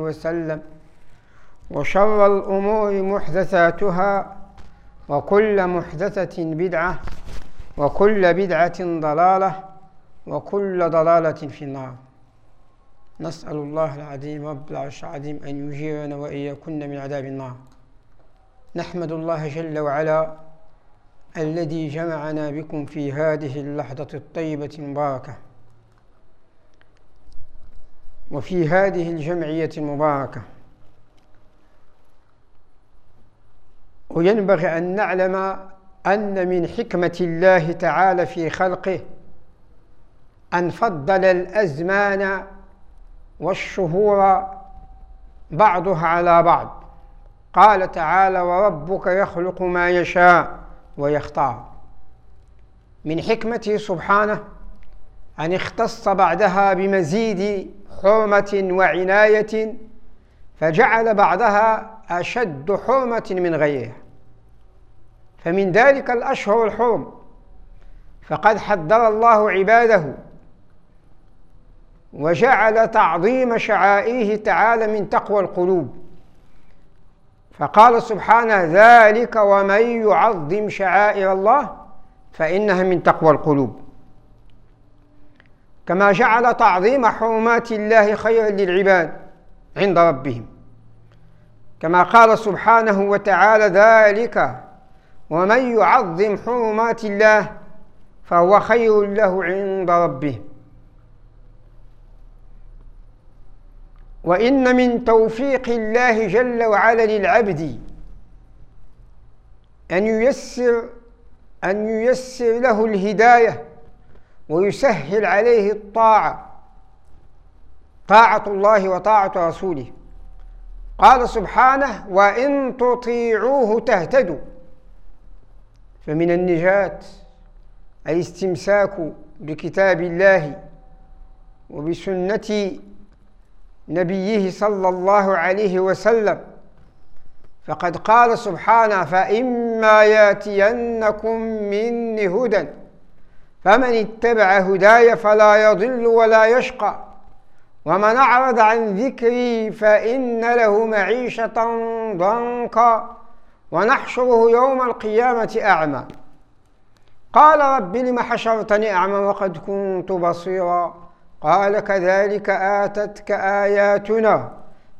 وسلم وشر الأمور محدثاتها وكل محدثة بدعة وكل بدعة ضلالة وكل ضلالة في النار. نسأل الله العظيم رب العرش العظيم أن يجيرنا وإياكن من عذاب النار. نحمد الله جل وعلا الذي جمعنا بكم في هذه اللحظة الطيبة المباركة. وفي هذه الجمعية المباركة. وينبغي أن نعلم أن من حكمة الله تعالى في خلقه أن فضل الأزمان والشهور بعضها على بعض. قال تعالى وربك يخلق ما يشاء ويختار من حكمته سبحانه أن اختص بعدها بمزيد حرمة وعناية فجعل بعضها أشد حرمة من غيرها. فمن ذلك الأشهر الحرم. فقد حذر الله عباده وجعل تعظيم شعائره تعالى من تقوى القلوب. فقال سبحانه ذلك ومن يعظم شعائر الله فإنها من تقوى القلوب. كما جعل تعظيم حرمات الله خيرا للعباد عند ربهم. كما قال سبحانه وتعالى ذلك ومن يعظم حرمات الله فهو خير له عند ربه. وإن من توفيق الله جل وعلا للعبد أن ييسر أن ييسر له الهداية ويسهل عليه الطاعة طاعة الله وطاعة رسوله. قال سبحانه وإن تطيعوه تهتدوا. فمن النجاة الاستمساك بكتاب الله وبسنة نبيه صلى الله عليه وسلم. فقد قال سبحانه فإما ياتينكم مني هدى. فمن اتبع هداي فلا يضل ولا يشقى. ومن أعرض عن ذكري فإن له معيشة ضنكا. ونحشره يوم القيامة أعمى. قال رب لم حشرتني أعمى وقد كنت بصيرا. قال كذلك آتتك آياتنا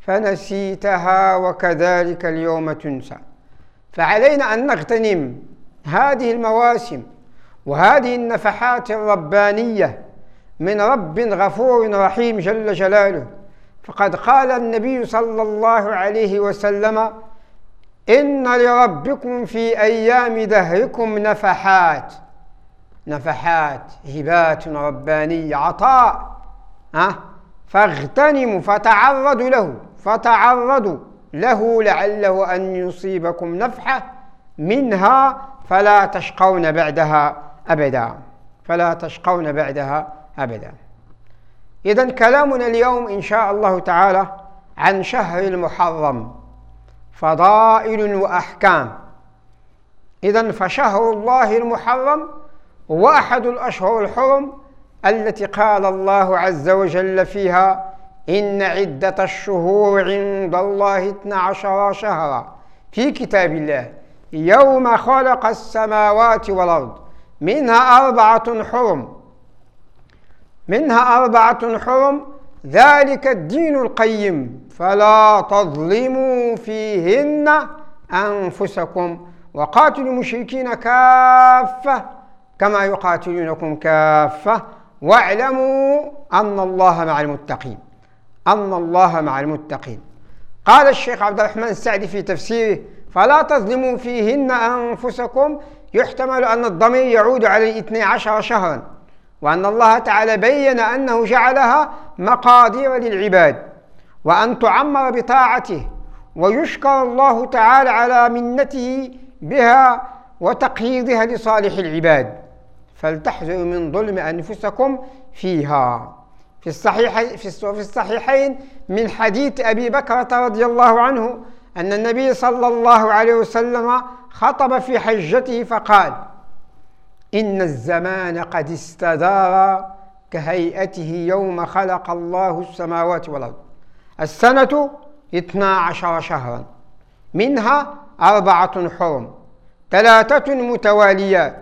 فنسيتها وكذلك اليوم تنسى. فعلينا أن نغتنم هذه المواسم وهذه النفحات الربانية من رب غفور رحيم جل جلاله. فقد قال النبي صلى الله عليه وسلم إن لربكم في أيام دهركم نفحات. نفحات هبات ربانية عطاء. أه؟ فاغتنموا فتعرضوا له فتعرضوا له لعله أن يصيبكم نفحة منها فلا تشقون بعدها. أبدا. فلا تشقون بعدها أبدا. إذا كلامنا اليوم إن شاء الله تعالى عن شهر المحرم. فضائل وأحكام. إذا فشهر الله المحرم هو أحد الأشهر الحرم التي قال الله عز وجل فيها إن عدة الشهور عند الله اثنا عشر شهرا. في كتاب الله يوم خلق السماوات والأرض. منها أربعة حرم. منها أربعة حرم ذلك الدين القيم. فلا تظلموا فيهن أنفسكم. وقاتلوا المشركين كافة كما يقاتلونكم كافة. واعلموا أن الله مع المتقين. أن الله مع المتقين. قال الشيخ عبد الرحمن السعدي في تفسيره فلا تظلموا فيهن أنفسكم. يحتمل أن الضمير يعود على الاثني عشر شهرا وأن الله تعالى بين أنه جعلها مقادير للعباد وأن تعمر بطاعته ويشكر الله تعالى على منته بها وتقييدها لصالح العباد. فلتحذروا من ظلم أنفسكم فيها. في الصحيح في الصحيحين من حديث أبي بكرة رضي الله عنه أن النبي صلى الله عليه وسلم خطب في حجته فقال إن الزمان قد استدار كهيئته يوم خلق الله السماوات والأرض. السنة اثنا عشر شهرا منها أربعة حرم ثلاثة متواليات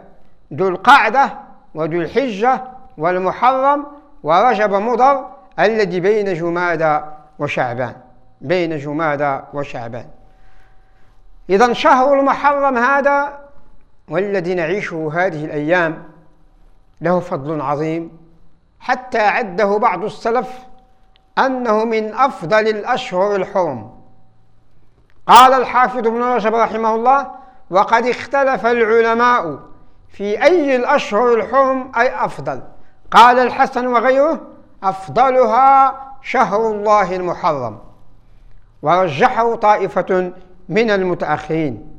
ذو القعدة وذو الحجة والمحرم ورجب مضر الذي بين جمادى وشعبان. بين جمادى وشعبان. إذا شهر المحرم هذا والذي نعيشه هذه الأيام له فضل عظيم حتى عده بعض السلف أنه من أفضل الأشهر الحرم. قال الحافظ ابن رجب رحمه الله وقد اختلف العلماء في أي الأشهر الحرم أي أفضل. قال الحسن وغيره أفضلها شهر الله المحرم. ورجحه طائفة من المتأخرين.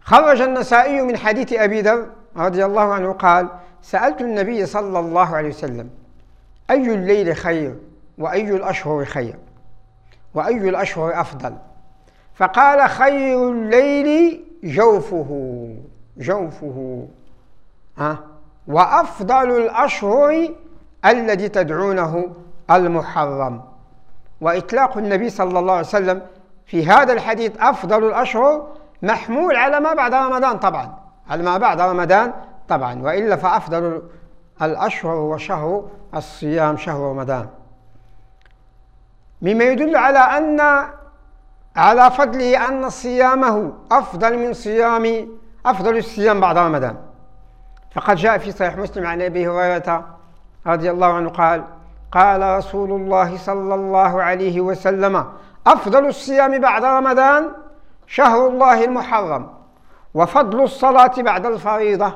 خرج النسائي من حديث أبي ذر رضي الله عنه قال سألت النبي صلى الله عليه وسلم أي الليل خير وأي الأشهر خير وأي الأشهر أفضل؟ فقال خير الليل جوفه جوفه ها؟ وأفضل الأشهر الذي تدعونه المحرم. وإطلاق النبي صلى الله عليه وسلم في هذا الحديث أفضل الأشهر محمول على ما بعد رمضان طبعا. على ما بعد رمضان طبعا. وإلا فأفضل الأشهر هو شهر الصيام شهر رمضان. مما يدل على أن على فضله أن صيامه أفضل من صيام أفضل الصيام بعد رمضان. فقد جاء في صحيح مسلم عن أبي هريرة رضي الله عنه قال قال رسول الله صلى الله عليه وسلم أفضل الصيام بعد رمضان شهر الله المحرم وفضل الصلاة بعد الفريضة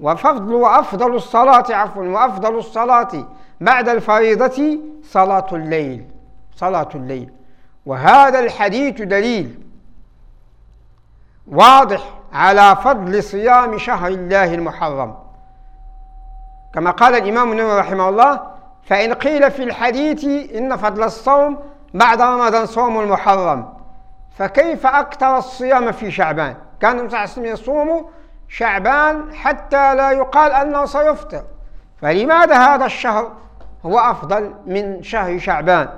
وفضل وأفضل الصلاة عفوا وأفضل الصلاة بعد الفريضة صلاة الليل صلاة الليل. وهذا الحديث دليل واضح على فضل صيام شهر الله المحرم. كما قال الإمام النووي رحمه الله فإن قيل في الحديث إن فضل الصوم بعد رمضان صوم المحرم فكيف أكثر الصيام في شعبان؟ كان النبي صلى يصوم شعبان حتى لا يقال أنه سيفطر. فلماذا هذا الشهر هو أفضل من شهر شعبان؟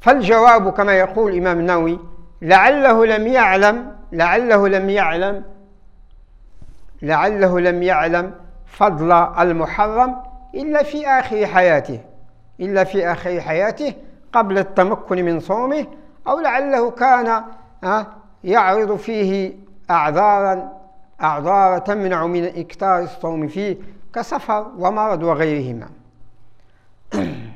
فالجواب كما يقول الإمام النووي لعله لم يعلم لعله لم يعلم لعله لم يعلم فضل المحرم إلا في آخر حياته إلا في آخر حياته قبل التمكن من صومه أو لعله كان يعرض فيه أعذارا أعذار تمنع من إكثار الصوم فيه كسفر ومرض وغيرهما.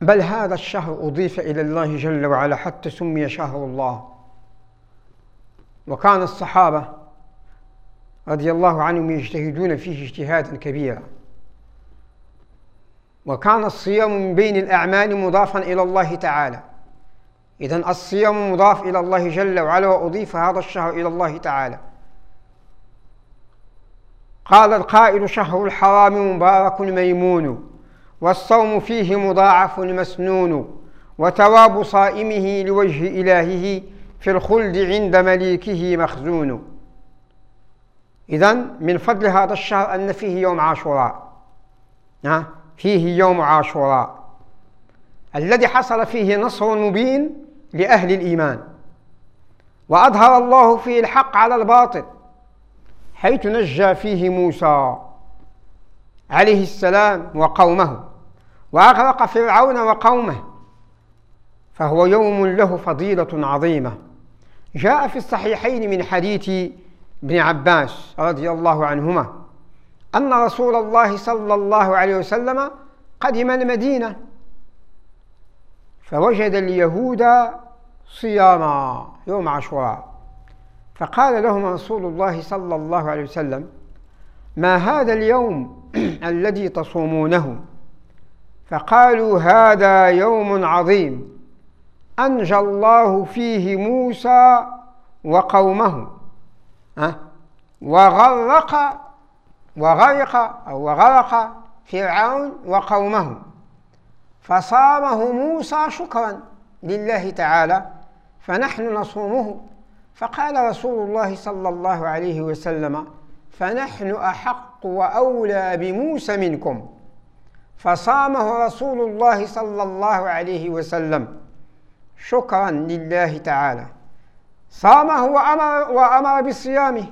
بل هذا الشهر أضيف إلى الله جل وعلا حتى سمي شهر الله. وكان الصحابة رضي الله عنهم يجتهدون فيه اجتهادا كبيرا. وكان الصيام من بين الأعمال مضافا إلى الله تعالى. إذا الصيام مضاف إلى الله جل وعلا وأضيف هذا الشهر إلى الله تعالى. قال القائل شهر الحرام مبارك ميمون والصوم فيه مضاعف مسنون وتواب صائمه لوجه إلهه في الخلد عند مليكه مخزون. إذا من فضل هذا الشهر أن فيه يوم عاشوراء. فيه يوم عاشوراء. الذي حصل فيه نصر مبين لأهل الإيمان. وأظهر الله فيه الحق على الباطل حيث نجى فيه موسى عليه السلام وقومه وأغرق فرعون وقومه فهو يوم له فضيلة عظيمة. جاء في الصحيحين من حديث ابن عباس رضي الله عنهما أن رسول الله صلى الله عليه وسلم قدم المدينة فوجد اليهود صياما يوم عاشوراء. فقال لهم رسول الله صلى الله عليه وسلم ما هذا اليوم الذي تصومونه؟ فقالوا هذا يوم عظيم أنجى الله فيه موسى وقومه. وغرق وغرق أو وغرق فرعون وقومه. فصامه موسى شكرا لله تعالى فنحن نصومه. فقال رسول الله صلى الله عليه وسلم فنحن أحق وأولى بموسى منكم. فصامه رسول الله صلى الله عليه وسلم شكرا لله تعالى. صامه وأمر, وأمر بالصيام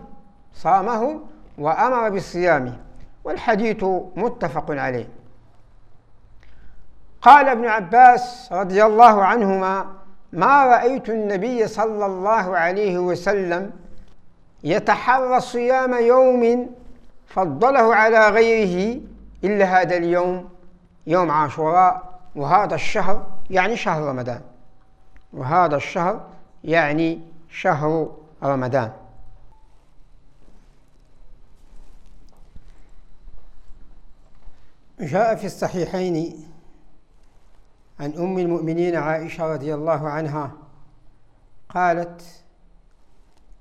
صامه وأمر بالصيام والحديث متفق عليه. قال ابن عباس رضي الله عنهما ما رأيت النبي صلى الله عليه وسلم يتحرى صيام يوم فضله على غيره إلا هذا اليوم يوم عاشوراء وهذا الشهر يعني شهر رمضان. وهذا الشهر يعني شهر رمضان. جاء في الصحيحين عن أم المؤمنين عائشة رضي الله عنها قالت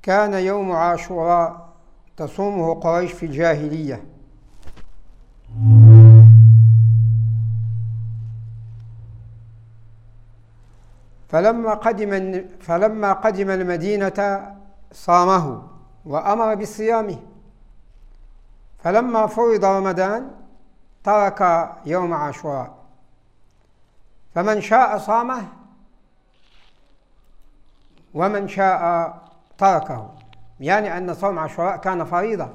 كان يوم عاشوراء تصومه قريش في الجاهلية. فلما قدم فلما قدم المدينة صامه وأمر بصيامه. فلما فرض رمضان ترك يوم عاشوراء. فمن شاء صامه ومن شاء تركه. يعني أن صوم عاشوراء كان فريضة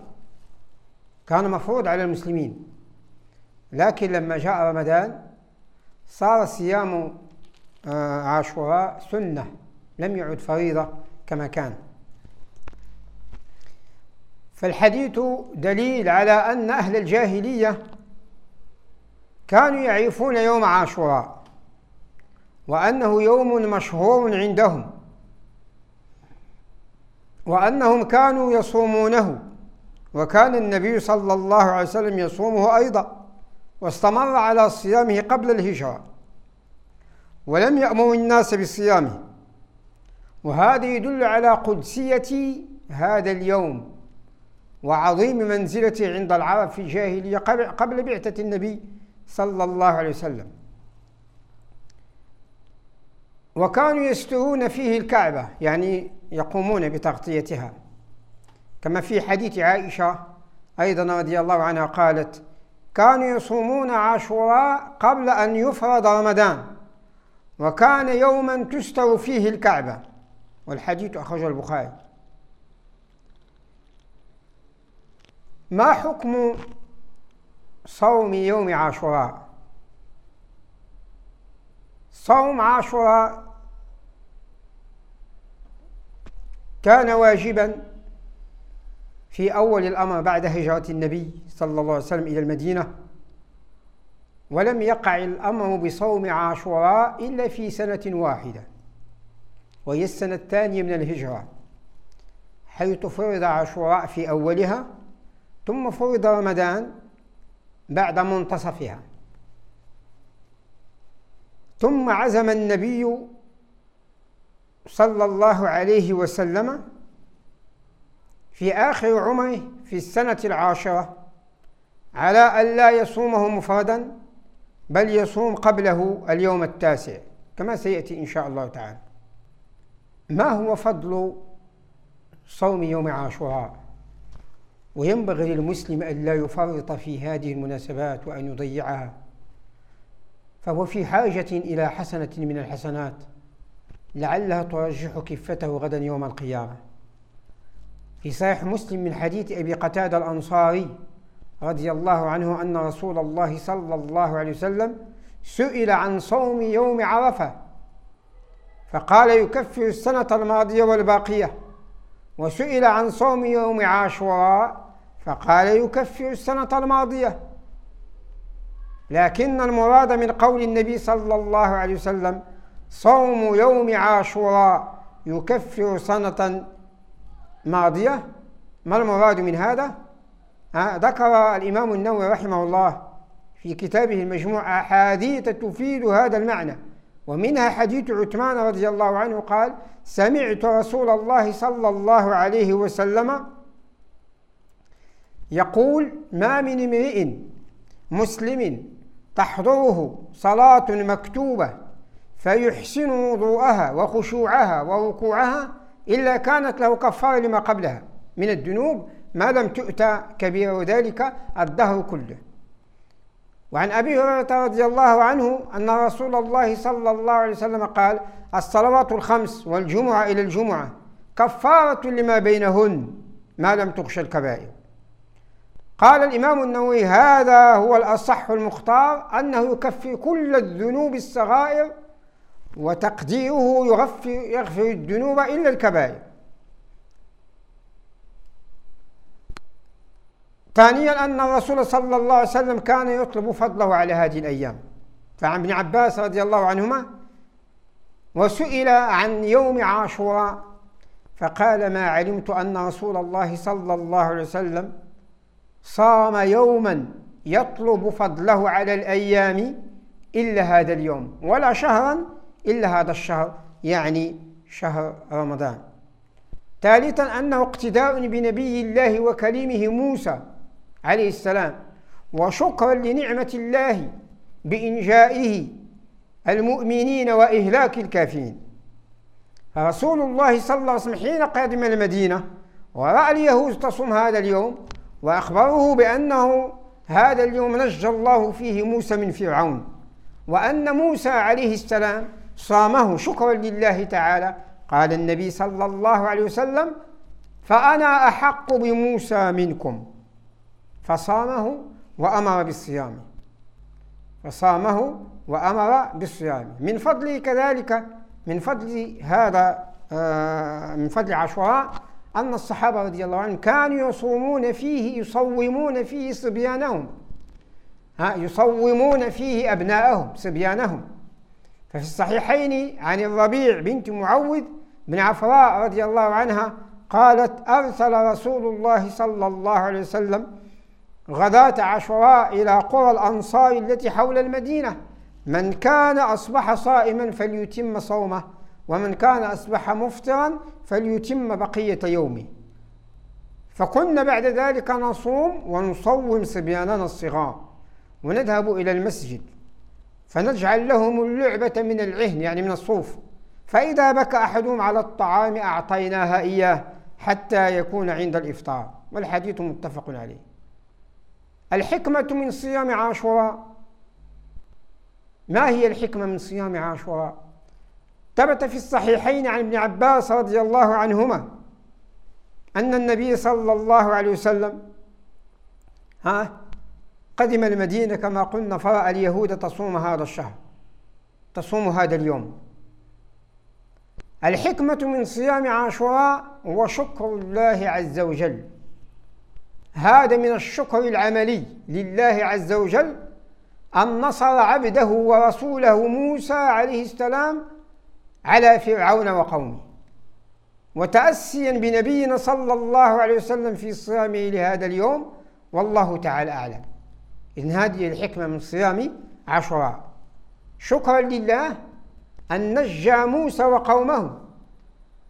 كان مفروض على المسلمين. لكن لما جاء رمضان صار صيام عاشوراء سنة لم يعد فريضة كما كان. فالحديث دليل على أن أهل الجاهلية كانوا يعرفون يوم عاشوراء وأنه يوم مشهور عندهم وأنهم كانوا يصومونه وكان النبي صلى الله عليه وسلم يصومه أيضا واستمر على صيامه قبل الهجرة. ولم يأمر الناس بصيامه. وهذا يدل على قدسية هذا اليوم وعظيم منزلته عند العرب في الجاهلية قبل بعثة النبي صلى الله عليه وسلم. وكانوا يسترون فيه الكعبة يعني يقومون بتغطيتها. كما في حديث عائشة أيضا رضي الله عنها قالت كانوا يصومون عاشوراء قبل أن يفرض رمضان. وكان يوما تستر فيه الكعبة. والحديث أخرجه البخاري. ما حكم صوم يوم عاشوراء؟ صوم عاشوراء كان واجبا في أول الأمر بعد هجرة النبي صلى الله عليه وسلم إلى المدينة. ولم يقع الأمر بصوم عاشوراء إلا في سنة واحدة وهي السنة الثانية من الهجرة حيث فرض عاشوراء في أولها ثم فرض رمضان بعد منتصفها. ثم عزم النبي صلى الله عليه وسلم في آخر عمره في السنة العاشرة على أن لا يصومه مفردا بل يصوم قبله اليوم التاسع كما سيأتي إن شاء الله تعالى. ما هو فضل صوم يوم عاشوراء؟ وينبغي للمسلم أن لا يفرط في هذه المناسبات وأن يضيعها. فهو في حاجة إلى حسنة من الحسنات لعلها ترجح كفته غدا يوم القيامة. في صحيح مسلم من حديث أبي قتادة الأنصاري رضي الله عنه أن رسول الله صلى الله عليه وسلم سئل عن صوم يوم عرفة فقال يكفر السنة الماضية والباقية. وسئل عن صوم يوم عاشوراء فقال يكفر السنة الماضية. لكن المراد من قول النبي صلى الله عليه وسلم صوم يوم عاشوراء يكفر سنة ماضية. ما المراد من هذا؟ ذكر الإمام النووي رحمه الله في كتابه المجموع أحاديث تفيد هذا المعنى. ومنها حديث عثمان رضي الله عنه قال سمعت رسول الله صلى الله عليه وسلم يقول ما من امرئ مسلم تحضره صلاة مكتوبة فيحسن وضوءها وخشوعها وركوعها إلا كانت له كفارة لما قبلها. من الذنوب ما لم تؤتى كبيرة وذلك الدهر كله. وعن أبي هريرة رضي الله عنه أن رسول الله صلى الله عليه وسلم قال الصلوات الخمس والجمعة إلى الجمعة كفارة لما بينهن ما لم تخش الكبائر. قال الإمام النووي هذا هو الأصح المختار أنه يكفي كل الذنوب الصغائر وتقديره يغفر, يغفر الذنوب إلا الكبائر. ثانيا أن الرسول صلى الله عليه وسلم كان يطلب فضله على هذه الأيام. فعن ابن عباس رضي الله عنهما وسئل عن يوم عاشوراء فقال ما علمت أن رسول الله صلى الله عليه وسلم صام يوما يطلب فضله على الأيام إلا هذا اليوم ولا شهرا إلا هذا الشهر يعني شهر رمضان. ثالثا أنه اقتداء بنبي الله وكليمه موسى عليه السلام وشكرا لنعمة الله بإنجائه المؤمنين وإهلاك الكافرين. فرسول الله صلى الله عليه وسلم حين قدم المدينة ورأى اليهود تصوم هذا اليوم وأخبروه بأنه هذا اليوم نجى الله فيه موسى من فرعون وأن موسى عليه السلام صامه. شكرا لله تعالى. قال النبي صلى الله عليه وسلم فأنا أحق بموسى منكم. فصامه وأمر بالصيام. فصامه وأمر بالصيام. من فضله كذلك من فضل هذا آه، من فضل عاشوراء أن الصحابة رضي الله عنهم كانوا يصومون فيه يصومون فيه صبيانهم. ها يصومون فيه أبناءهم صبيانهم. ففي الصحيحين عن الربيع بنت معوذ بن عفراء رضي الله عنها قالت أرسل رسول الله صلى الله عليه وسلم غداة عاشوراء إلى قرى الأنصار التي حول المدينة. من كان أصبح صائما فليتم صومه ومن كان أصبح مفطرا فليتم بقية يومه. فكنا بعد ذلك نصوم ونصوم صبياننا الصغار ونذهب إلى المسجد فنجعل لهم اللعبة من العهن يعني من الصوف. فإذا بكى أحدهم على الطعام أعطيناها إياه حتى يكون عند الإفطار والحديث متفق عليه. الحكمة من صيام عاشوراء. ما هي الحكمة من صيام عاشوراء؟ ثبت في الصحيحين عن ابن عباس رضي الله عنهما أن النبي صلى الله عليه وسلم ها قدم المدينة كما قلنا فرأى اليهود تصوم هذا الشهر تصوم هذا اليوم. الحكمة من صيام عاشوراء هو شكر الله عز وجل. هذا من الشكر العملي لله عز وجل أن نصر عبده ورسوله موسى عليه السلام على فرعون وقومه. وتأسيا بنبينا صلى الله عليه وسلم في صيامه لهذا اليوم والله تعالى أعلم. إن هذه الحكمة من صيام عاشوراء شكرا لله أن نجى موسى وقومه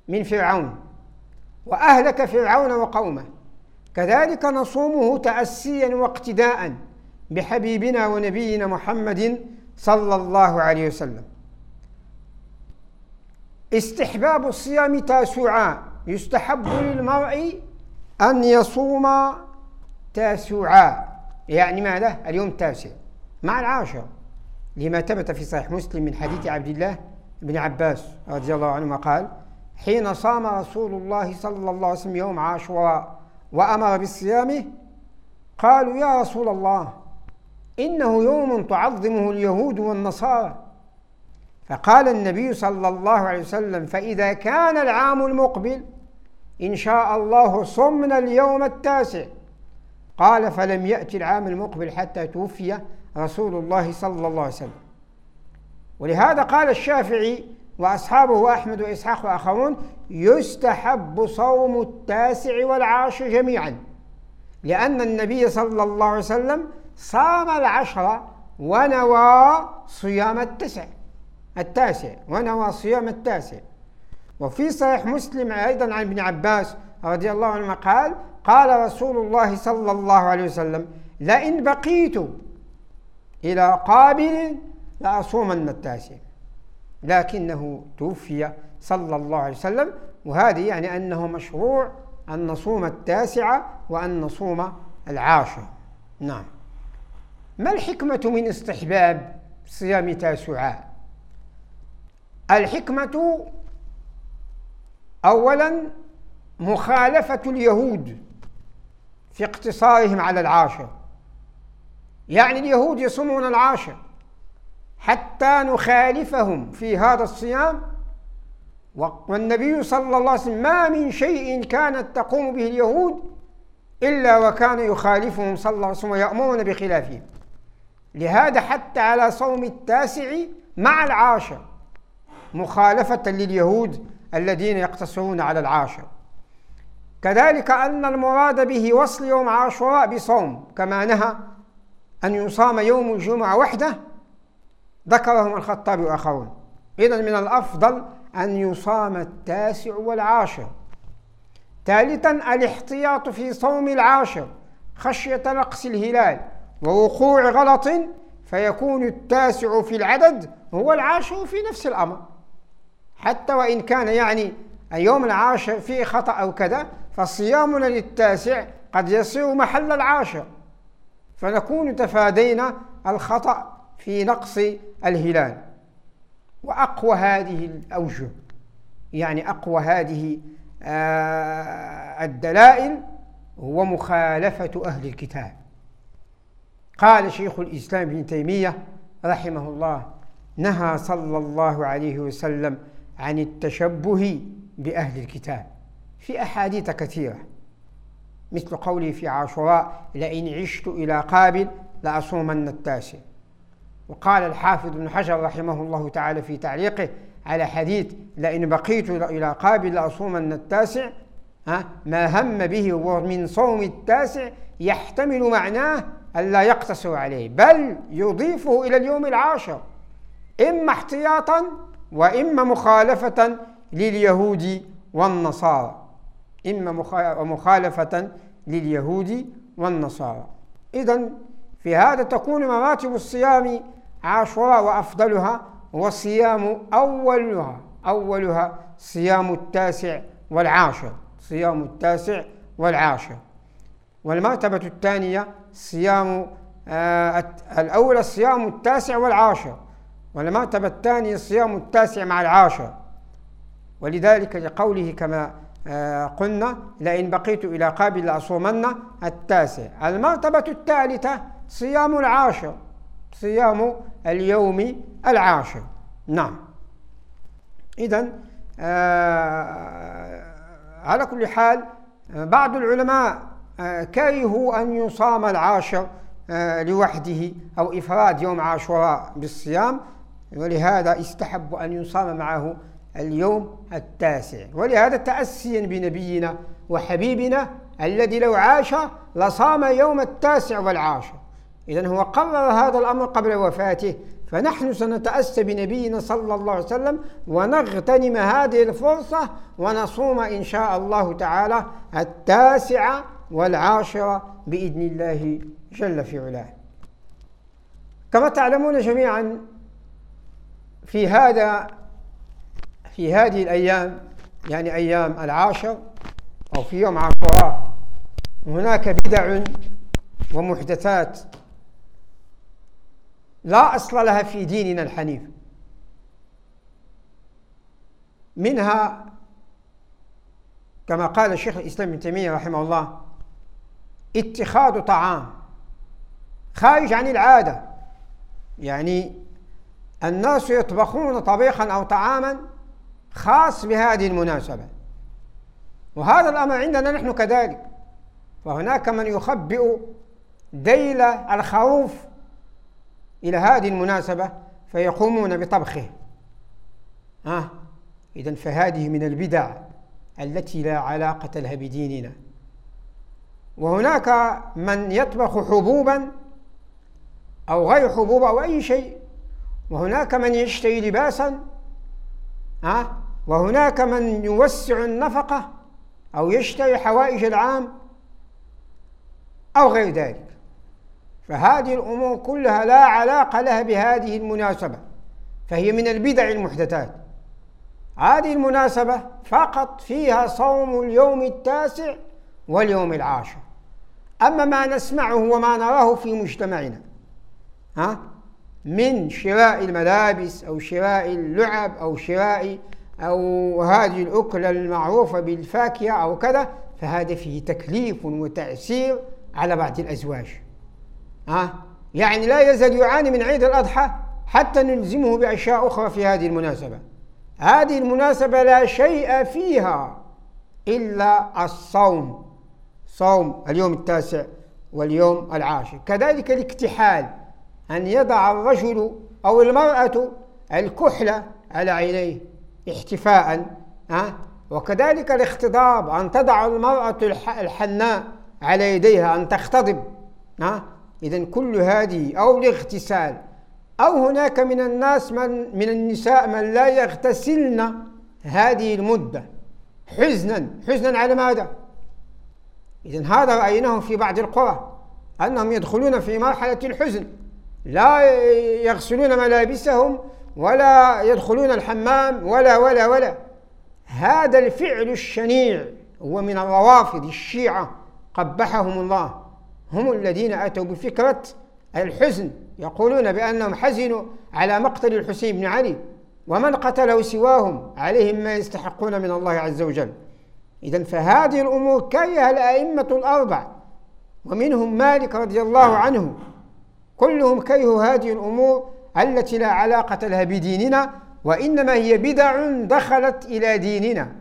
من فرعون وأهلك فرعون وقومه. كذلك نصومه تأسيا واقتداء بحبيبنا ونبينا محمد صلى الله عليه وسلم. استحباب الصيام تاسعا. يستحب للمرء أن يصوم تاسعا. يعني ماذا؟ اليوم التاسع. مع العاشر. لما ثبت في صحيح مسلم من حديث عبد الله بن عباس رضي الله عنهما قال حين صام رسول الله صلى الله عليه وسلم يوم عاشوراء وأمر بصيامه قالوا يا رسول الله إنه يوم تعظمه اليهود والنصارى. فقال النبي صلى الله عليه وسلم فإذا كان العام المقبل إن شاء الله صمنا اليوم التاسع. قال فلم يأتي العام المقبل حتى توفي رسول الله صلى الله عليه وسلم. ولهذا قال الشافعي وأصحابه أحمد وإسحاق وآخرون يستحب صوم التاسع والعاشر جميعا. لأن النبي صلى الله عليه وسلم صام العشر ونوى صيام التسع التاسع ونوى صيام التاسع. وفي صحيح مسلم أيضا عن ابن عباس رضي الله عنه قال قال رسول الله صلى الله عليه وسلم لئن بقيت إلى قابل لأصومن التاسع. لكنه توفي صلى الله عليه وسلم وهذه يعني أنه مشروع أن نصوم التاسعة وأن نصوم العاشر. نعم. ما الحكمة من استحباب صيام تاسعاء الحكمة أولا مخالفة اليهود في اقتصارهم على العاشر. يعني اليهود يصومون العاشر. حتى نخالفهم في هذا الصيام. والنبي صلى الله عليه وسلم ما من شيء كانت تقوم به اليهود إلا وكان يخالفهم صلى الله عليه وسلم ويأمرون بخلافهم. لهذا حتى على صوم التاسع مع العاشر مخالفة لليهود الذين يقتصرون على العاشر. كذلك أن المراد به وصل يوم عاشوراء بصوم كما نهى أن يصام يوم الجمعة وحده ذكرهم الخطاب وآخرون إذا من الأفضل أن يصام التاسع والعاشر. ثالثا الاحتياط في صوم العاشر خشية نقص الهلال ووقوع غلط فيكون التاسع في العدد هو العاشر في نفس الأمر. حتى وإن كان يعني يوم العاشر فيه خطأ أو كذا فصيامنا للتاسع قد يصير محل العاشر. فنكون تفادينا الخطأ في نقص الهلال. وأقوى هذه الأوجه يعني أقوى هذه آه، الدلائل هو مخالفة أهل الكتاب. قال شيخ الإسلام ابن تيمية رحمه الله نهى صلى الله عليه وسلم عن التشبه بأهل الكتاب في أحاديث كثيرة مثل قوله في عاشوراء لئن عشت إلى قابل لأصومن التاسع. وقال الحافظ ابن حجر رحمه الله تعالى في تعليقه على حديث لئن بقيت إلى قابل لأصومن التاسع ما هم به ومن صوم التاسع يحتمل معناه ألا يقتصر عليه بل يضيفه إلى اليوم العاشر إما احتياطا وإما مخالفة لليهود والنصارى إما مخالفة لليهود والنصارى. إذا في هذا تكون مراتب الصيام عاشوراء وأفضلها وصيام أولها أولها صيام التاسع والعاشر صيام التاسع والعاشر. والمرتبة الثانية صيام آه الأولى صيام التاسع والعاشر والمرتبة الثانية صيام التاسع مع العاشر. ولذلك لقوله كما آه قلنا لئن بقيت إلى قابل لأصومن التاسع. المرتبة الثالثة صيام العاشر. صيام اليوم العاشر. نعم. إذا آه على كل حال بعض العلماء آه كرهوا أن يصام العاشر آه لوحده أو إفراد يوم عاشوراء بالصيام ولهذا استحب أن يصام معه اليوم التاسع. ولهذا تأسيا بنبينا وحبيبنا الذي لو عاش لصام يوم التاسع والعاشر. إذا هو قرر هذا الأمر قبل وفاته فنحن سنتأسى بنبينا صلى الله عليه وسلم ونغتنم هذه الفرصة ونصوم إن شاء الله تعالى التاسعة والعاشرة بإذن الله جل في علاه. كما تعلمون جميعا في هذا في هذه الأيام يعني أيام العاشر أو في يوم عاشوراء هناك بدع ومحدثات لا أصل لها في ديننا الحنيف. منها كما قال الشيخ الإسلام ابن تيمية رحمه الله اتخاذ طعام خارج عن العادة. يعني الناس يطبخون طبيخا أو طعاما خاص بهذه المناسبة. وهذا الأمر عندنا نحن كذلك. فهناك من يخبئ ديل الخروف إلى هذه المناسبة فيقومون بطبخه. آه إذا فهذه من البدع التي لا علاقة لها بديننا. وهناك من يطبخ حبوبا أو غير حبوب أو أي شيء وهناك من يشتري لباسا آه وهناك من يوسع النفقة أو يشتري حوائج العام أو غير ذلك. فهذه الأمور كلها لا علاقة لها بهذه المناسبة فهي من البدع المحدثات. هذه المناسبة فقط فيها صوم اليوم التاسع واليوم العاشر. أما ما نسمعه وما نراه في مجتمعنا ها من شراء الملابس أو شراء اللعب أو شراء أو هذه الأكلة المعروفة بالفاكهة أو كذا فهذا فيه تكليف وتأثير على بعض الأزواج. ها؟ يعني لا يزال يعاني من عيد الأضحى حتى نلزمه بأشياء أخرى في هذه المناسبة. هذه المناسبة لا شيء فيها إلا الصوم صوم اليوم التاسع واليوم العاشر. كذلك الاكتحال أن يضع الرجل أو المرأة الكحلة على عينيه احتفاء ها؟ وكذلك الاختضاب أن تضع المرأة الحناء على يديها أن تختضب ها؟ إذا كل هذه أو الاغتسال أو هناك من الناس من من النساء من لا يغتسلن هذه المدة. حزنا. حزنا على ماذا؟ إذا هذا رأيناه في بعض القرى أنهم يدخلون في مرحلة الحزن. لا يغسلون ملابسهم ولا يدخلون الحمام ولا ولا ولا. هذا الفعل الشنيع هو من الروافض الشيعة قبحهم الله. هم الذين أتوا بفكرة الحزن يقولون بأنهم حزنوا على مقتل الحسين بن علي ومن قتله سواهم عليهم ما يستحقون من الله عز وجل. إذا فهذه الأمور كرهها الأئمة الأربع ومنهم مالك رضي الله عنه. كلهم كرهوا هذه الأمور التي لا علاقة لها بديننا وإنما هي بدع دخلت إلى ديننا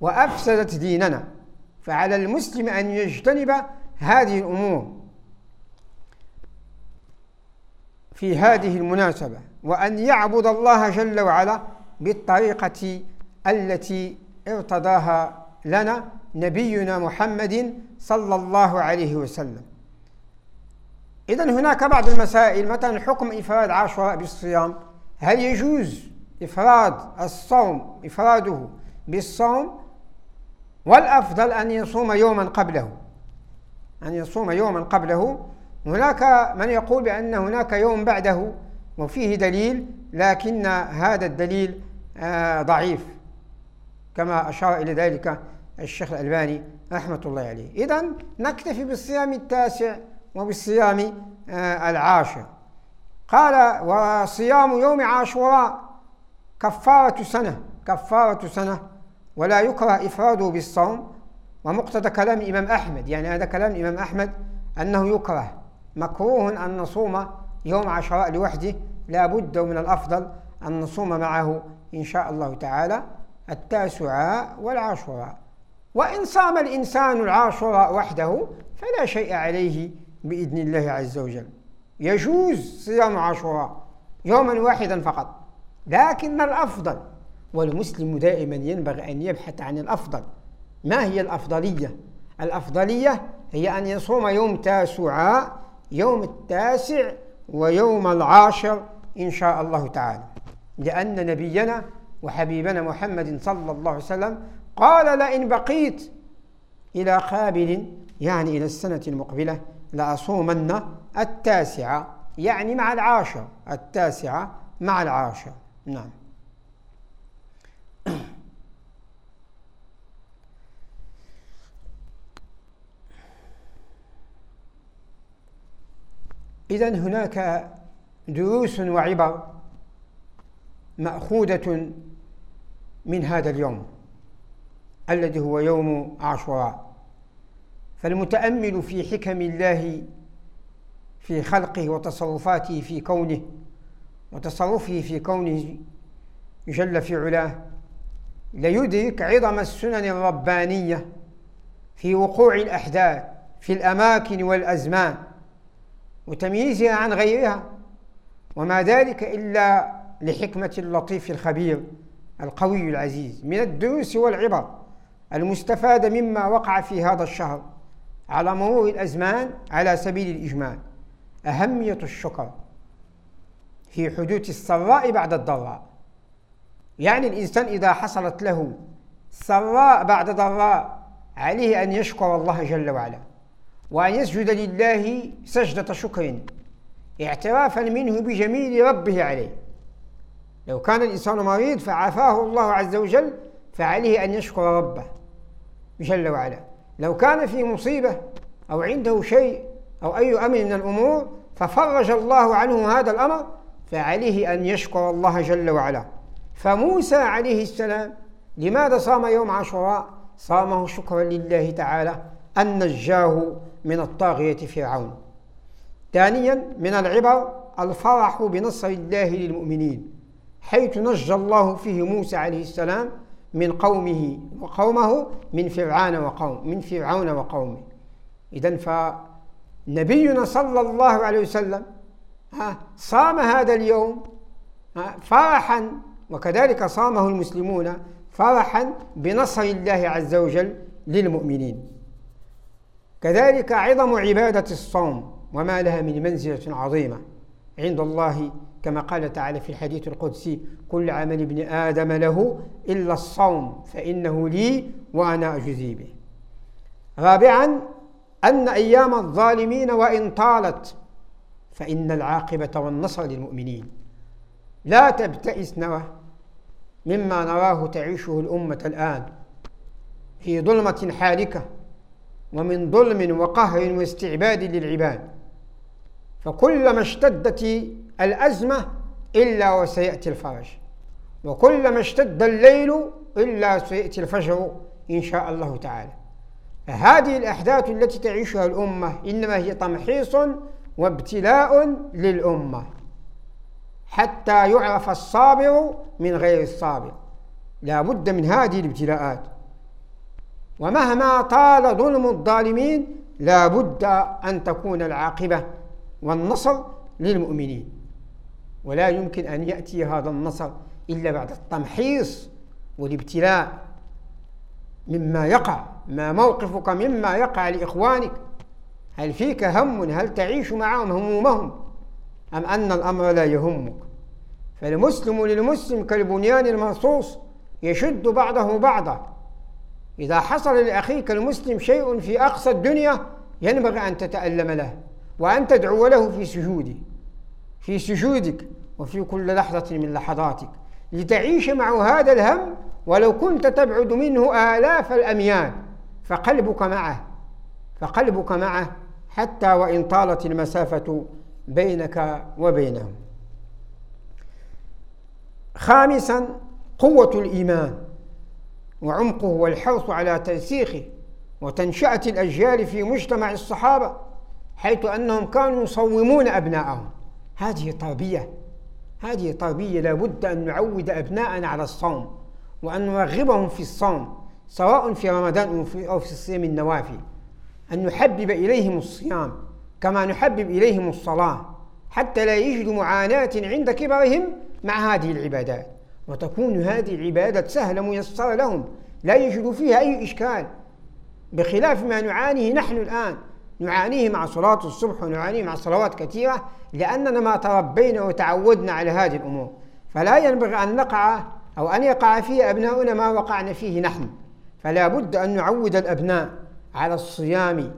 وأفسدت ديننا. فعلى المسلم أن يجتنب هذه الأمور في هذه المناسبة وأن يعبد الله جل وعلا بالطريقة التي ارتضاها لنا نبينا محمد صلى الله عليه وسلم. إذا هناك بعض المسائل مثلا حكم إفراد عاشوراء بالصيام هل يجوز إفراد الصوم إفراده بالصوم؟ والأفضل أن يصوم يوما قبله. أن يصوم يوما قبله هناك من يقول بأن هناك يوم بعده وفيه دليل لكن هذا الدليل آه، ضعيف. كما أشار إلى ذلك الشيخ الألباني رحمة الله عليه. إذا نكتفي بالصيام التاسع وبالصيام آه، العاشر. قال وصيام يوم عاشوراء كفارة سنة كفارة سنة ولا يكره إفراده بالصوم ومقتضى كلام الإمام أحمد يعني هذا كلام الإمام أحمد أنه يكره. مكروه أن نصوم يوم عاشوراء لوحده لا بد من الأفضل أن نصوم معه إن شاء الله تعالى التاسعاء والعاشوراء وإن صام الإنسان العاشوراء وحده فلا شيء عليه بإذن الله عز وجل. يجوز صيام عاشوراء يوما واحدا فقط لكن الأفضل؟ والمسلم دائما ينبغي أن يبحث عن الأفضل. ما هي الأفضلية؟ الأفضلية هي أن يصوم يوم تاسعاء يوم التاسع ويوم العاشر إن شاء الله تعالى. لأن نبينا وحبيبنا محمد صلى الله عليه وسلم قال لئن بقيت إلى قابل يعني إلى السنة المقبلة لأصومن التاسعة يعني مع العاشر التاسعة مع العاشر. نعم. إذا هناك دروس وعبر مأخوذة من هذا اليوم الذي هو يوم عاشوراء. فالمتأمل في حكم الله في خلقه وتصرفاته في كونه وتصرفه في كونه جل في علاه ليدرك عظم السنن الربانية في وقوع الأحداث في الأماكن والأزمان. وتمييزها عن غيرها. وما ذلك إلا لحكمة اللطيف الخبير القوي العزيز من الدروس والعبر المستفادة مما وقع في هذا الشهر على مرور الأزمان على سبيل الإجمال. أهمية الشكر في حدوث السراء بعد الضراء. يعني الإنسان إذا حصلت له سراء بعد ضراء عليه أن يشكر الله جل وعلا. وأن يسجد لله سجدة شكر اعترافا منه بجميل ربه عليه. لو كان الإنسان مريض فعافاه الله عز وجل فعليه أن يشكر ربه جل وعلا. لو كان في مصيبة أو عنده شيء أو أي أمر من الأمور ففرج الله عنه هذا الأمر فعليه أن يشكر الله جل وعلا. فموسى عليه السلام لماذا صام يوم عاشوراء؟ صامه شكرا لله تعالى. أن نجاه من الطاغية فرعون. ثانيا من العبر الفرح بنصر الله للمؤمنين حيث نجى الله فيه موسى عليه السلام من قومه وقومه من فرعون وقوم من فرعون وقومه. إذا فنبينا صلى الله عليه وسلم صام هذا اليوم فرحا وكذلك صامه المسلمون فرحا بنصر الله عز وجل للمؤمنين. كذلك عظم عبادة الصوم وما لها من منزلة عظيمة عند الله كما قال تعالى في الحديث القدسي كل عمل ابن آدم له إلا الصوم فإنه لي وأنا أجزي به. رابعا أن أيام الظالمين وإن طالت فإن العاقبة والنصر للمؤمنين. لا تبتئس نوى مما نراه تعيشه الأمة الآن في ظلمة حالكة ومن ظلم وقهر واستعباد للعباد. فكلما اشتدت الأزمة إلا وسيأتي الفرج. وكلما اشتد الليل إلا سيأتي الفجر إن شاء الله تعالى. فهذه الأحداث التي تعيشها الأمة إنما هي تمحيص وابتلاء للأمة. حتى يعرف الصابر من غير الصابر. لا بد من هذه الابتلاءات. ومهما طال ظلم الظالمين لا بد أن تكون العاقبة والنصر للمؤمنين. ولا يمكن أن يأتي هذا النصر إلا بعد التمحيص والابتلاء مما يقع ما موقفك مما يقع لإخوانك. هل فيك هم؟ هل تعيش معهم همومهم؟ أم أن الأمر لا يهمك؟ فالمسلم للمسلم كالبنيان المرصوص يشد بعضه بعضا. إذا حصل لأخيك المسلم شيء في أقصى الدنيا ينبغي أن تتألم له وأن تدعو له في سجوده في سجودك وفي كل لحظة من لحظاتك لتعيش معه هذا الهم ولو كنت تبعد منه آلاف الأميال فقلبك معه فقلبك معه حتى وإن طالت المسافة بينك وبينه خامسا قوة الإيمان. وعمقه والحرص على ترسيخه وتنشأة الأجيال في مجتمع الصحابة حيث أنهم كانوا يصومون أبناءهم. هذه تربية هذه تربية لابد أن نعود أبناءنا على الصوم وأن نرغبهم في الصوم سواء في رمضان أو في الصيام النوافل. أن نحبب إليهم الصيام كما نحبب إليهم الصلاة حتى لا يجدوا معاناة عند كبرهم مع هذه العبادات. وتكون هذه العبادة سهلة ميسرة لهم لا يجدوا فيها أي إشكال. بخلاف ما نعانيه نحن الآن نعانيه مع صلاة الصبح ونعانيه مع صلوات كثيرة لأننا ما تربينا وتعودنا على هذه الأمور. فلا ينبغي أن نقع أو أن يقع فيه أبناؤنا ما وقعنا فيه نحن. فلا بد أن نعود الأبناء على الصيام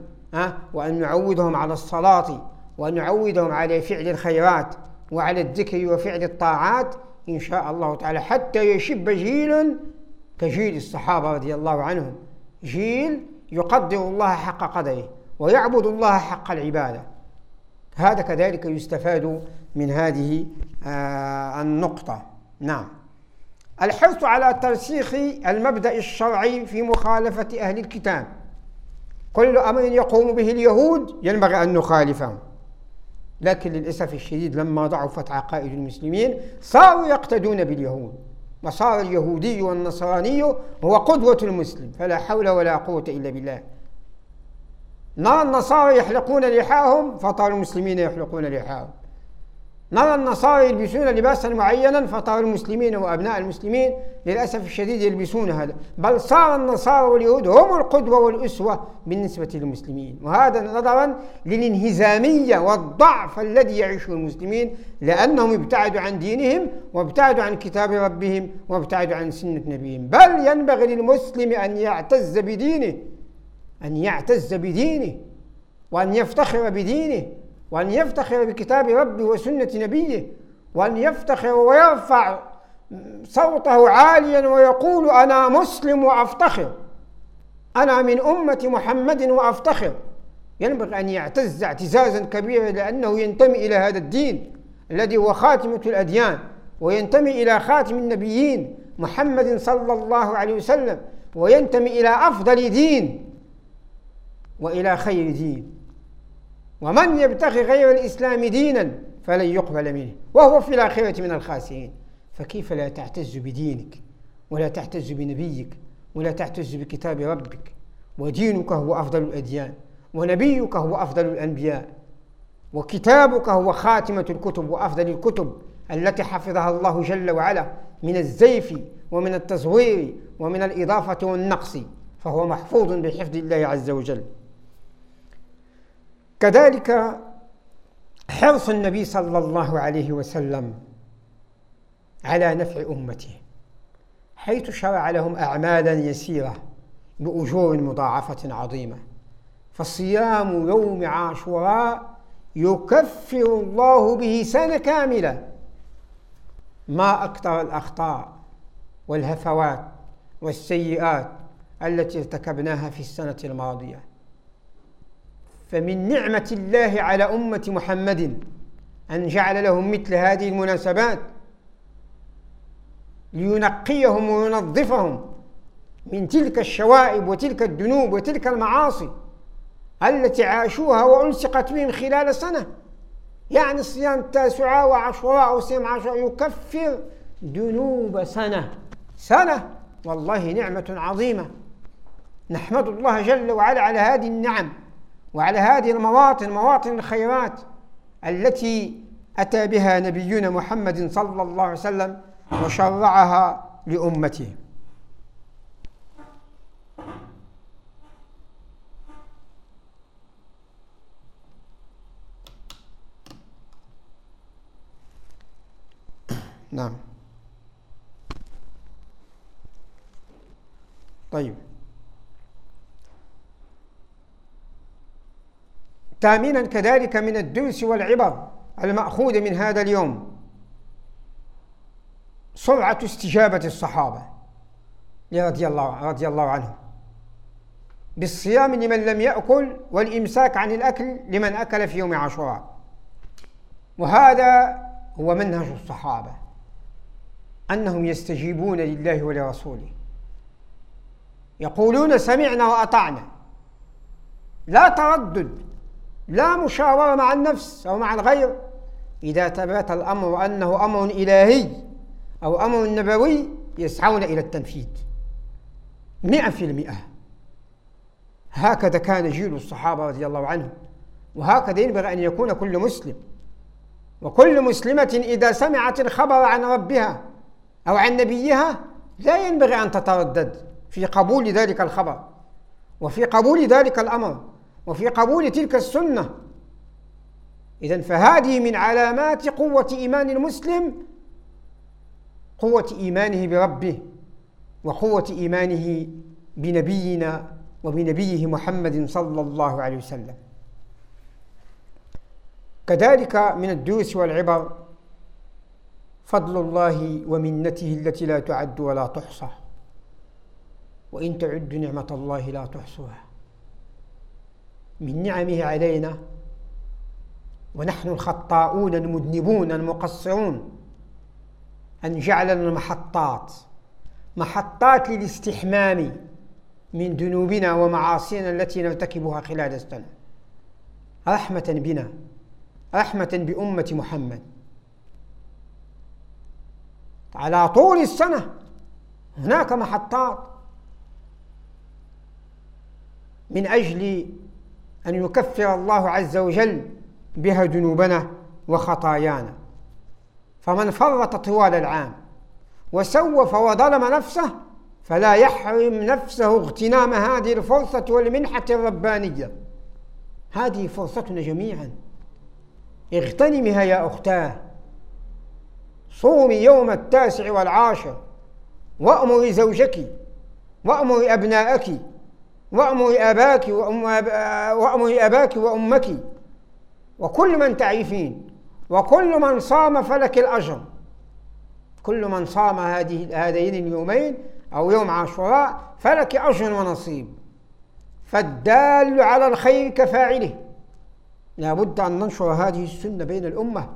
وأن نعودهم على الصلاة وأن نعودهم على فعل الخيرات وعلى الذكر وفعل الطاعات إن شاء الله تعالى. حتى يشب جيل كجيل الصحابة رضي الله عنهم. جيل يقدر الله حق قدره ويعبد الله حق العبادة. هذا كذلك يستفاد من هذه آه النقطة. نعم. الحرص على ترسيخ المبدأ الشرعي في مخالفة أهل الكتاب. كل أمر يقوم به اليهود ينبغي أن نخالفه لكن للأسف الشديد لما ضعفت عقائد المسلمين صاروا يقتدون باليهود. وصار اليهودي والنصراني هو قدوة المسلم فلا حول ولا قوة إلا بالله. نرى النصارى يحلقون لحاهم فترى المسلمين يحلقون لحاهم. نرى النصارى يلبسون لباسا معينا فترى المسلمين وأبناء المسلمين للأسف الشديد يلبسون هذا. بل صار النصارى واليهود هم القدوة والأسوة بالنسبة للمسلمين. وهذا نظرا للانهزامية والضعف الذي يعيشه المسلمين لأنهم ابتعدوا عن دينهم وابتعدوا عن كتاب ربهم وابتعدوا عن سنة نبيهم. بل ينبغي للمسلم أن يعتز بدينه أن يعتز بدينه وأن يفتخر بدينه. وأن يفتخر بكتاب ربه وسنة نبيه وأن يفتخر ويرفع صوته عاليا ويقول أنا مسلم وأفتخر أنا من أمة محمد وأفتخر. ينبغي أن يعتز اعتزازا كبيرا لأنه ينتمي إلى هذا الدين الذي هو خاتمة الأديان وينتمي إلى خاتم النبيين محمد صلى الله عليه وسلم وينتمي إلى أفضل دين وإلى خير دين. ومن يبتغي غير الإسلام دينا فلن يقبل منه. وهو في الآخرة من الخاسرين. فكيف لا تعتز بدينك؟ ولا تعتز بنبيك؟ ولا تعتز بكتاب ربك؟ ودينك هو أفضل الأديان. ونبيك هو أفضل الأنبياء. وكتابك هو خاتمة الكتب وأفضل الكتب التي حفظها الله جل وعلا من الزيف ومن التزوير ومن الإضافة والنقص. فهو محفوظ بحفظ الله عز وجل. كذلك حرص النبي صلى الله عليه وسلم على نفع أمته حيث شرع لهم أعمالا يسيرة بأجور مضاعفة عظيمة. فصيام يوم عاشوراء يكفر الله به سنة كاملة. ما أكثر الأخطاء والهفوات والسيئات التي ارتكبناها في السنة الماضية. فمن نعمة الله على أمة محمد أن جعل لهم مثل هذه المناسبات لينقيهم وينظفهم من تلك الشوائب وتلك الذنوب وتلك المعاصي التي عاشوها وألصقت بهم خلال سنة. يعني صيام تاسعاء وعشراء أو صيام عشراء يكفر ذنوب سنة. سنة. والله نعمة عظيمة. نحمد الله جل وعلا على هذه النعم. وعلى هذه المواطن مواطن الخيرات التي أتى بها نبينا محمد صلى الله عليه وسلم وشرعها لأمته. نعم. طيب. تأمينا كذلك من الدرس والعبر المأخوذة من هذا اليوم. سرعة استجابة الصحابة رضي الله رضي الله عنهم. بالصيام لمن لم يأكل والإمساك عن الأكل لمن أكل في يوم عاشوراء. وهذا هو منهج الصحابة أنهم يستجيبون لله ولرسوله. يقولون سمعنا وأطعنا. لا تردد. لا مشاورة مع النفس أو مع الغير. إذا ثبت الأمر أنه أمر إلهي أو أمر نبوي يسعون إلى التنفيذ. مئة في المئة. هكذا كان جيل الصحابة رضي الله عنهم وهكذا ينبغي أن يكون كل مسلم. وكل مسلمة إذا سمعت الخبر عن ربها أو عن نبيها لا ينبغي أن تتردد في قبول ذلك الخبر. وفي قبول ذلك الأمر وفي قبول تلك السنة. إذا فهذه من علامات قوة إيمان المسلم قوة إيمانه بربه وقوة إيمانه بنبينا وبنبيه محمد صلى الله عليه وسلم. كذلك من الدروس والعبر فضل الله ومنته التي لا تعد ولا تحصى وإن تعدوا نعمة الله لا تحصوها. من نعمه علينا. ونحن الخطاؤون المذنبون المقصرون. أن جعل لنا محطات محطات للاستحمام من ذنوبنا ومعاصينا التي نرتكبها خلال السنة. رحمة بنا. رحمة بأمة محمد. على طول السنة هناك محطات. من أجل أن يكفر الله عز وجل بها ذنوبنا وخطايانا. فمن فرط طوال العام وسوف وظلم نفسه فلا يحرم نفسه اغتنام هذه الفرصة والمنحة الربانية. هذه فرصتنا جميعا. اغتنمها يا أختاه. صومي يوم التاسع والعاشر وأمري زوجك وأمري أبناءك وأمري أباك وأم وأمري أباك وأمك. وكل من تعرفين. وكل من صام فلك الأجر. كل من صام هذه هذين اليومين أو يوم عاشوراء فلك أجر ونصيب. فالدال على الخير كفاعله. لا بد أن ننشر هذه السنة بين الأمة.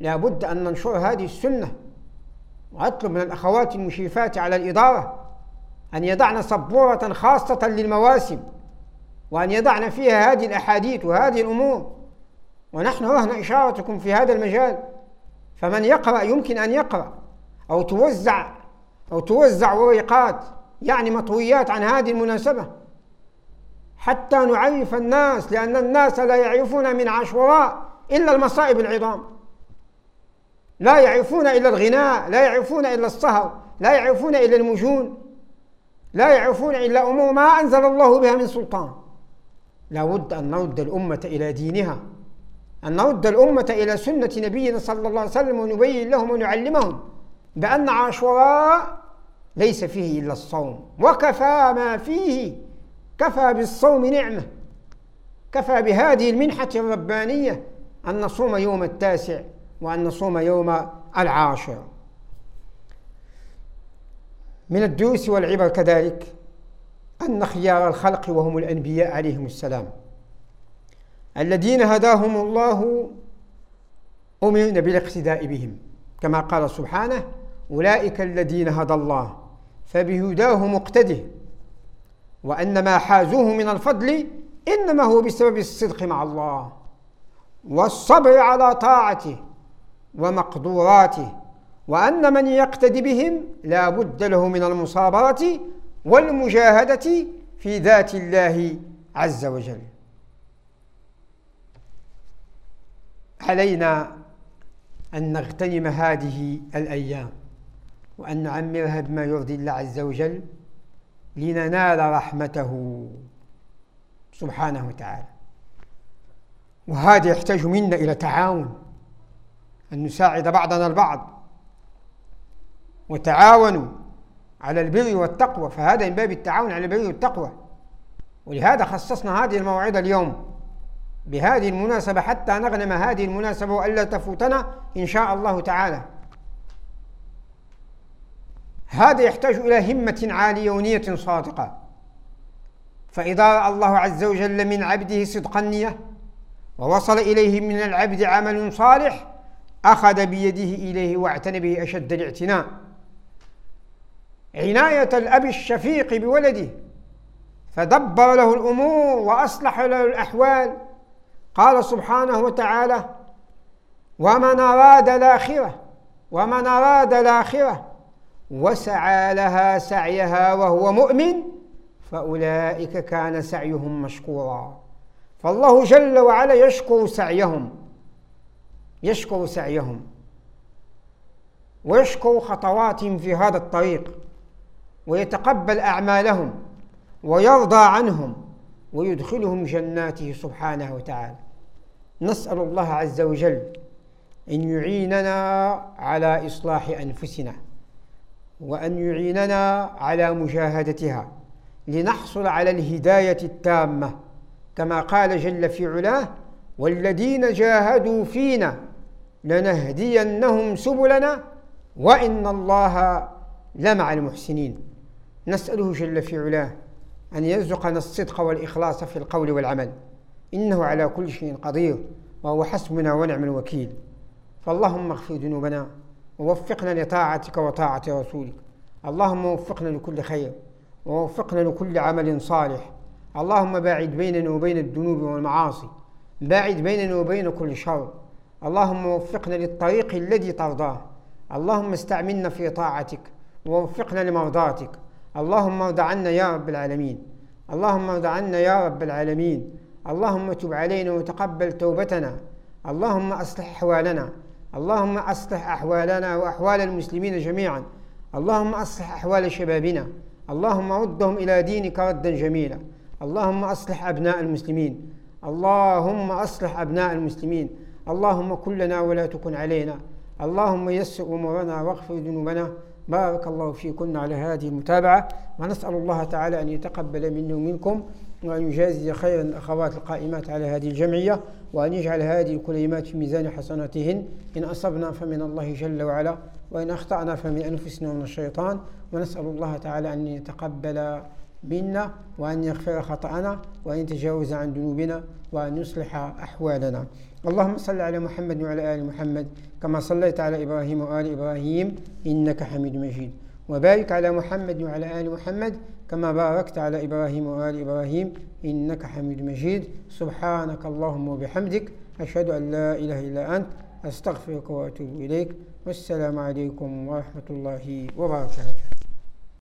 لا بد أن ننشر هذه السنة. وأطلب من الأخوات المشرفات على الإدارة أن يضعن سبورة خاصة للمواسم وأن يضعن فيها هذه الأحاديث وهذه الأمور. ونحن رهن إشارتكم في هذا المجال. فمن يقرأ يمكن أن يقرأ أو توزع أو توزع ورقات يعني مطويات عن هذه المناسبة. حتى نعرف الناس لأن الناس لا يعرفون من عاشوراء إلا المصائب العظام. لا يعرفون إلا الغناء لا يعرفون إلا السهر لا يعرفون إلا المجون. لا يعرفون إلا أمور ما أنزل الله بها من سلطان. لا بد أن نرد الأمة إلى دينها أن نرد الأمة إلى سنة نبينا صلى الله عليه وسلم ونبين لهم ونعلمهم بأن عاشوراء ليس فيه إلا الصوم وكفى ما فيه كفى بالصوم نعمة كفى بهذه المنحة الربانية أن نصوم يوم التاسع وأن نصوم يوم العاشر. من الدروس والعبر كذلك أن خيار الخلق وهم الأنبياء عليهم السلام. الذين هداهم الله أمرنا بالاقتداء بهم. كما قال سبحانه أولئك الذين هدى الله فبهداه مقتده وأن ما حازوه من الفضل إنما هو بسبب الصدق مع الله والصبر على طاعته ومقدوراته وأن من يقتدي بهم لا بد له من المصابرة والمجاهدة في ذات الله عز وجل. علينا أن نغتنم هذه الأيام وأن نعمرها بما يرضي الله عز وجل لننال رحمته سبحانه وتعالى. وهذا يحتاج منا إلى تعاون أن نساعد بعضنا البعض وتعاونوا على البر والتقوى فهذا من باب التعاون على البر والتقوى. ولهذا خصصنا هذه الموعظة اليوم بهذه المناسبة حتى نغنم هذه المناسبة وألا تفوتنا إن شاء الله تعالى. هذا يحتاج إلى همة عالية ونية صادقة. فإذا رأى الله عز وجل من عبده صدق النية ووصل إليه من العبد عمل صالح أخذ بيده إليه واعتنى به أشد الاعتناء. عناية الأب الشفيق بولده فدبر له الأمور وأصلح له الأحوال. قال سبحانه وتعالى ومن أراد الآخرة ومن أراد الآخرة وسعى لها سعيها وهو مؤمن فأولئك كان سعيهم مشكورا. فالله جل وعلا يشكر سعيهم يشكر سعيهم ويشكر خطواتهم في هذا الطريق. ويتقبل أعمالهم ويرضى عنهم ويدخلهم جناته سبحانه وتعالى. نسأل الله عز وجل أن يعيننا على إصلاح أنفسنا وأن يعيننا على مجاهدتها لنحصل على الهداية التامة كما قال جل في علاه والذين جاهدوا فينا لنهدينهم سبلنا وإن الله لمع المحسنين. نسأله جل في علاه أن يرزقنا الصدق والإخلاص في القول والعمل. إنه على كل شيء قدير وهو حسبنا ونعم الوكيل. فاللهم اغفر ذنوبنا ووفقنا لطاعتك وطاعة رسولك. اللهم وفقنا لكل خير ووفقنا لكل عمل صالح. اللهم باعد بيننا وبين الذنوب والمعاصي. باعد بيننا وبين كل شر. اللهم وفقنا للطريق الذي ترضاه. اللهم استعملنا في طاعتك ووفقنا لمرضاتك. اللهم ارض عنا يا رب العالمين. اللهم ارض عنا يا رب العالمين. اللهم تب علينا وتقبل توبتنا. اللهم أصلح أحوالنا. اللهم أصلح أحوالنا وأحوال المسلمين جميعا. اللهم أصلح أحوال شبابنا. اللهم ردهم إلى دينك ردا جميلا. اللهم أصلح أبناء المسلمين. اللهم أصلح أبناء المسلمين. اللهم كن لنا ولا تكن علينا. اللهم يسر أمورنا واغفر ذنوبنا. بارك الله فيكن على هذه المتابعة ونسأل الله تعالى أن يتقبل مني ومنكم وأن يجازي خيرا الأخوات القائمات على هذه الجمعية وأن يجعل هذه الكلمات في ميزان حسناتهن. إن أصبنا فمن الله جل وعلا وإن أخطأنا فمن أنفسنا ومن الشيطان. ونسأل الله تعالى أن يتقبل منا وأن يغفر خطأنا وأن يتجاوز عن ذنوبنا وأن يصلح أحوالنا. اللهم صل على محمد وعلى آل محمد كما صليت على إبراهيم وآل إبراهيم إنك حميد مجيد. وبارك على محمد وعلى آل محمد كما باركت على إبراهيم وآل إبراهيم إنك حميد مجيد. سبحانك اللهم وبحمدك أشهد أن لا إله إلا أنت أستغفرك وأتوب إليك. والسلام عليكم ورحمة الله وبركاته.